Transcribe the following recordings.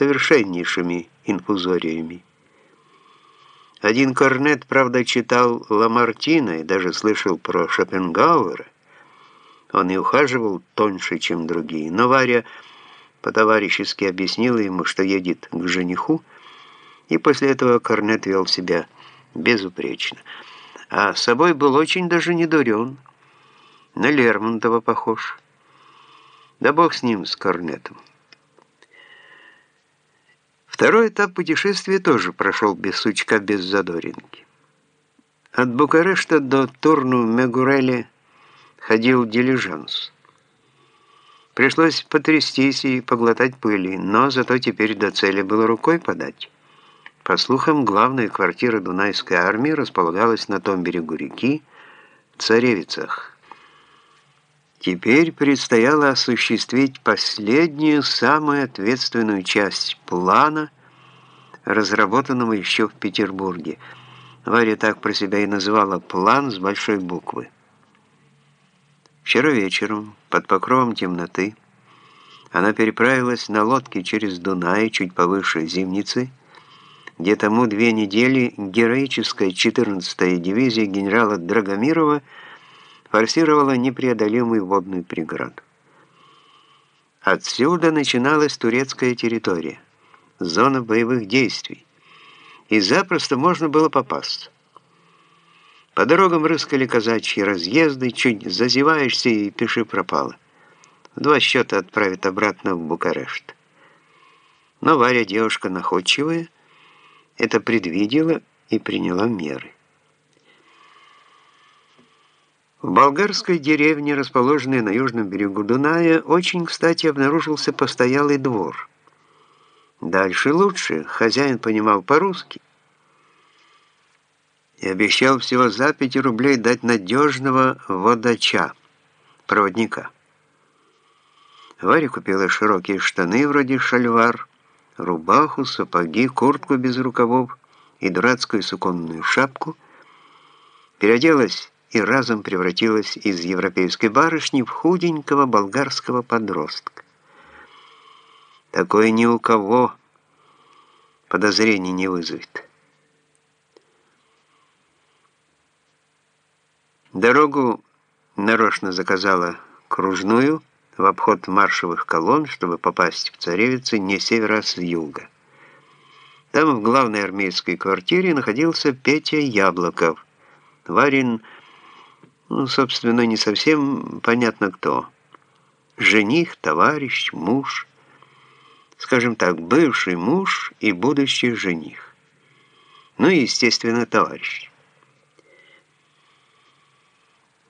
совершеннейшими инфузориями. Один корнет, правда, читал Ламартина и даже слышал про Шопенгауэра. Он и ухаживал тоньше, чем другие. Но Варя по-товарищески объяснила ему, что едет к жениху, и после этого корнет вел себя безупречно. А с собой был очень даже не дурен. На Лермонтова похож. Да бог с ним, с корнетом. Второй этап путешествия тоже прошел без сучка, без задоринки. От Букарешта до Турну-Мегурели ходил дилижанс. Пришлось потрястись и поглотать пыли, но зато теперь до цели было рукой подать. По слухам, главная квартира Дунайской армии располагалась на том берегу реки, в Царевицах. Теперь предстояло осуществить последнюю, самую ответственную часть плана, разработанного еще в Петербурге. Варя так про себя и называла «план» с большой буквы. Вчера вечером, под покровом темноты, она переправилась на лодке через Дунай, чуть повыше Зимницы, где тому две недели героическая 14-я дивизия генерала Драгомирова – форсировала непреодолимую водную преграду. Отсюда начиналась турецкая территория, зона боевых действий, и запросто можно было попасться. По дорогам рыскали казачьи разъезды, чуть зазеваешься и пиши пропало. два счета отправят обратно в Букарешт. Но Варя, девушка находчивая, это предвидела и приняла меры. В болгарской деревне, расположенной на южном берегу Дуная, очень кстати обнаружился постоялый двор. Дальше лучше, хозяин понимал по-русски и обещал всего за 5 рублей дать надежного водача, проводника. Варя купила широкие штаны вроде шальвар, рубаху, сапоги, куртку без рукавов и дурацкую суконную шапку, переоделась и разом превратилась из европейской барышни в худенького болгарского подростка. Такое ни у кого подозрений не вызовет. Дорогу нарочно заказала кружную в обход маршевых колонн, чтобы попасть в Царевицы не севера, а с юга. Там в главной армейской квартире находился Петя Яблоков. Варин ну, собственно, не совсем понятно кто. Жених, товарищ, муж. Скажем так, бывший муж и будущий жених. Ну и, естественно, товарищ.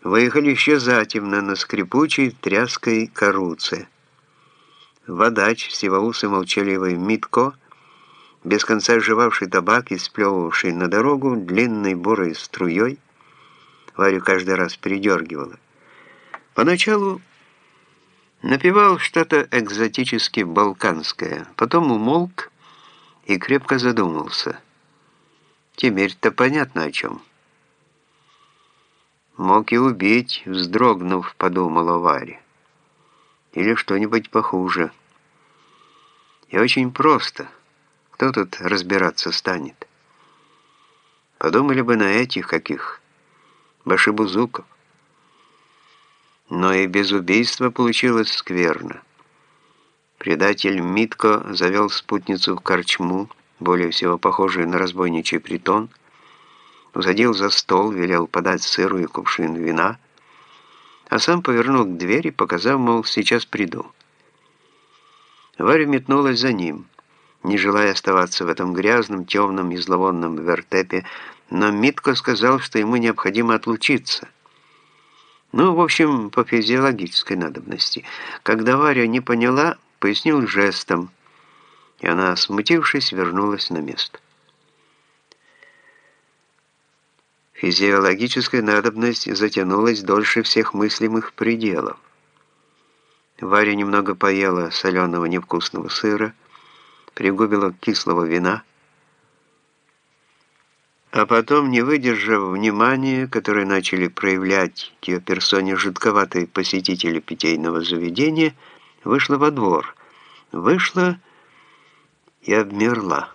Выехали еще затемно на скрипучей тряской коруце. Водач, всевоусый молчаливый Митко, без конца жевавший табак и сплевывавший на дорогу длинной бурой струей, Варю каждый раз передергивало. Поначалу напевал что-то экзотически балканское, потом умолк и крепко задумался. Теперь-то понятно о чем. Мог и убить, вздрогнув, подумала Варя. Или что-нибудь похуже. И очень просто. Кто тут разбираться станет? Подумали бы на этих каких Башибузуков. Но и без убийства получилось скверно. Предатель Митко завел спутницу в корчму, более всего похожую на разбойничий притон, усадил за стол, велел подать сыру и кувшин вина, а сам повернул к двери, показав, мол, сейчас приду. Варя метнулась за ним, не желая оставаться в этом грязном, темном и зловонном вертепе, но Митко сказал, что ему необходимо отлучиться. Ну, в общем, по физиологической надобности. Когда Варя не поняла, пояснил жестом, и она, смутившись, вернулась на место. Физиологическая надобность затянулась дольше всех мыслимых пределов. Варя немного поела соленого невкусного сыра, пригубила кислого вина, а потом, не выдержав внимания, которое начали проявлять к ее персоне жутковатые посетители питейного заведения, вышла во двор. Вышла и обмерла.